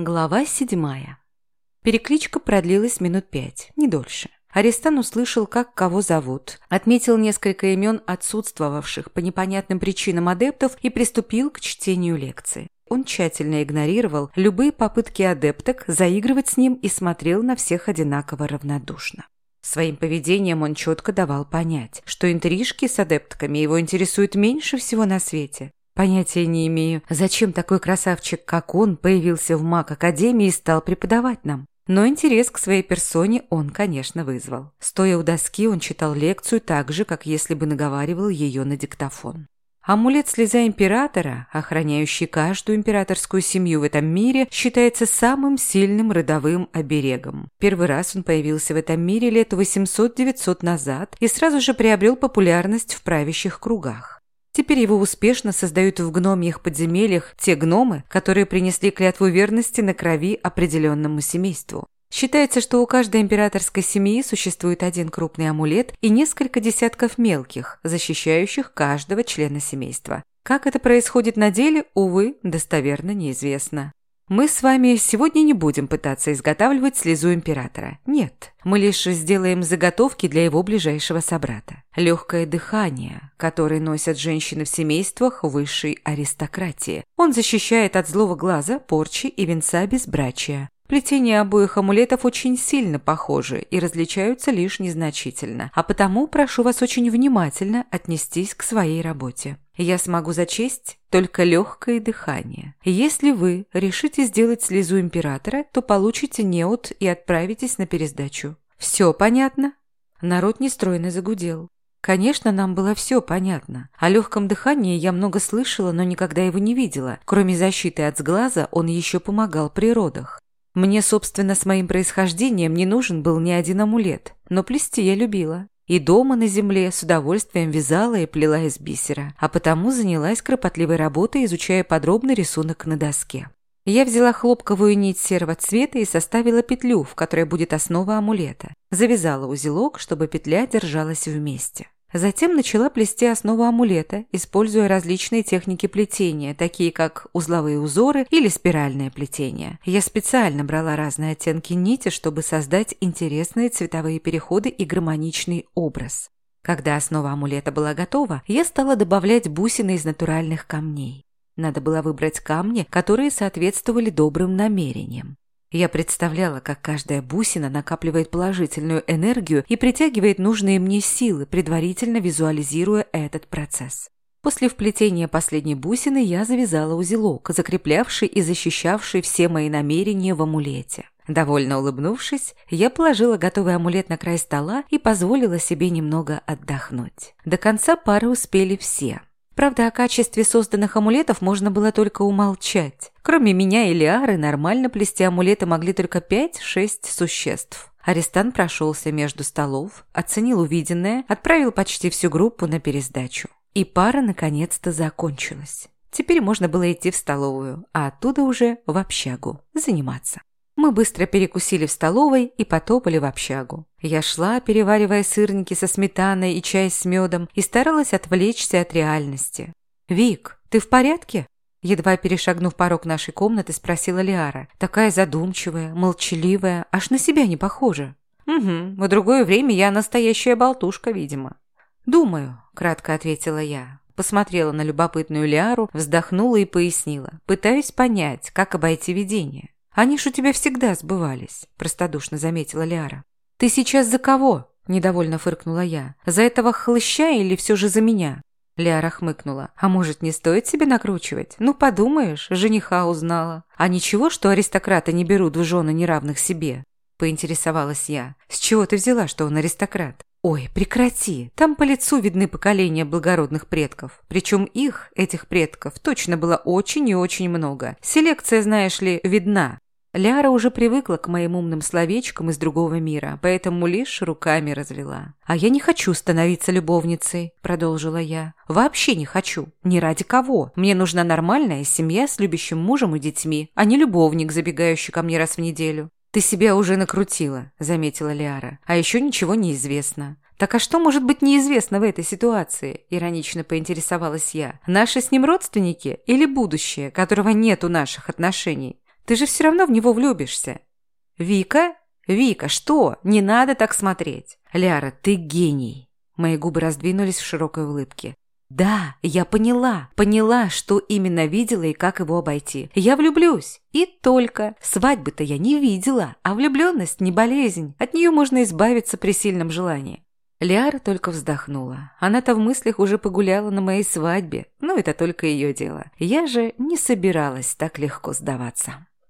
Глава седьмая. Перекличка продлилась минут пять, не дольше. Арестан услышал, как кого зовут, отметил несколько имен отсутствовавших по непонятным причинам адептов и приступил к чтению лекции. Он тщательно игнорировал любые попытки адепток заигрывать с ним и смотрел на всех одинаково равнодушно. Своим поведением он четко давал понять, что интрижки с адептками его интересуют меньше всего на свете. Понятия не имею, зачем такой красавчик, как он, появился в МАК-академии и стал преподавать нам. Но интерес к своей персоне он, конечно, вызвал. Стоя у доски, он читал лекцию так же, как если бы наговаривал ее на диктофон. Амулет слеза императора, охраняющий каждую императорскую семью в этом мире, считается самым сильным родовым оберегом. Первый раз он появился в этом мире лет 800-900 назад и сразу же приобрел популярность в правящих кругах. Теперь его успешно создают в гномьих подземельях те гномы, которые принесли клятву верности на крови определенному семейству. Считается, что у каждой императорской семьи существует один крупный амулет и несколько десятков мелких, защищающих каждого члена семейства. Как это происходит на деле, увы, достоверно неизвестно. Мы с вами сегодня не будем пытаться изготавливать слезу императора. Нет, мы лишь сделаем заготовки для его ближайшего собрата. Легкое дыхание, которое носят женщины в семействах высшей аристократии. Он защищает от злого глаза, порчи и венца безбрачия. Плетения обоих амулетов очень сильно похожи и различаются лишь незначительно, а потому прошу вас очень внимательно отнестись к своей работе я смогу зачесть только легкое дыхание. Если вы решите сделать слезу императора, то получите неот и отправитесь на пересдачу. Все понятно? Народ нестройно загудел. Конечно, нам было все понятно. О легком дыхании я много слышала, но никогда его не видела. Кроме защиты от сглаза, он еще помогал при родах. Мне, собственно, с моим происхождением не нужен был ни один амулет, но плести я любила. И дома на земле с удовольствием вязала и плела из бисера, а потому занялась кропотливой работой, изучая подробный рисунок на доске. Я взяла хлопковую нить серого цвета и составила петлю, в которой будет основа амулета. Завязала узелок, чтобы петля держалась вместе. Затем начала плести основу амулета, используя различные техники плетения, такие как узловые узоры или спиральное плетение. Я специально брала разные оттенки нити, чтобы создать интересные цветовые переходы и гармоничный образ. Когда основа амулета была готова, я стала добавлять бусины из натуральных камней. Надо было выбрать камни, которые соответствовали добрым намерениям. Я представляла, как каждая бусина накапливает положительную энергию и притягивает нужные мне силы, предварительно визуализируя этот процесс. После вплетения последней бусины я завязала узелок, закреплявший и защищавший все мои намерения в амулете. Довольно улыбнувшись, я положила готовый амулет на край стола и позволила себе немного отдохнуть. До конца пары успели все. Правда, о качестве созданных амулетов можно было только умолчать. Кроме меня и Лиары, нормально плести амулеты могли только 5-6 существ. Арестант прошелся между столов, оценил увиденное, отправил почти всю группу на пересдачу. И пара наконец-то закончилась. Теперь можно было идти в столовую, а оттуда уже в общагу заниматься. Мы быстро перекусили в столовой и потопали в общагу. Я шла, переваривая сырники со сметаной и чай с медом, и старалась отвлечься от реальности. «Вик, ты в порядке?» Едва перешагнув порог нашей комнаты, спросила Лиара. Такая задумчивая, молчаливая, аж на себя не похожа. «Угу, в другое время я настоящая болтушка, видимо». «Думаю», – кратко ответила я. Посмотрела на любопытную Лиару, вздохнула и пояснила. «Пытаюсь понять, как обойти видение. Они ж у тебя всегда сбывались», – простодушно заметила Ляра. «Ты сейчас за кого?» – недовольно фыркнула я. «За этого хлыща или все же за меня?» Ляра хмыкнула. «А может, не стоит себе накручивать? Ну, подумаешь, жениха узнала. А ничего, что аристократы не берут в жены неравных себе?» Поинтересовалась я. «С чего ты взяла, что он аристократ?» «Ой, прекрати! Там по лицу видны поколения благородных предков. Причем их, этих предков, точно было очень и очень много. Селекция, знаешь ли, видна. Ляра уже привыкла к моим умным словечкам из другого мира, поэтому лишь руками развела. «А я не хочу становиться любовницей», – продолжила я. «Вообще не хочу. Ни ради кого. Мне нужна нормальная семья с любящим мужем и детьми, а не любовник, забегающий ко мне раз в неделю». «Ты себя уже накрутила», – заметила Ляра. «А еще ничего не известно. «Так а что может быть неизвестно в этой ситуации?» – иронично поинтересовалась я. «Наши с ним родственники или будущее, которого нет у наших отношений?» Ты же все равно в него влюбишься». «Вика? Вика, что? Не надо так смотреть». «Ляра, ты гений». Мои губы раздвинулись в широкой улыбке. Да, я поняла, поняла, что именно видела и как его обойти. Я влюблюсь. И только. Свадьбы-то я не видела, а влюбленность не болезнь. От нее можно избавиться при сильном желании. Лиара только вздохнула. Она-то в мыслях уже погуляла на моей свадьбе. Но это только ее дело. Я же не собиралась так легко сдаваться.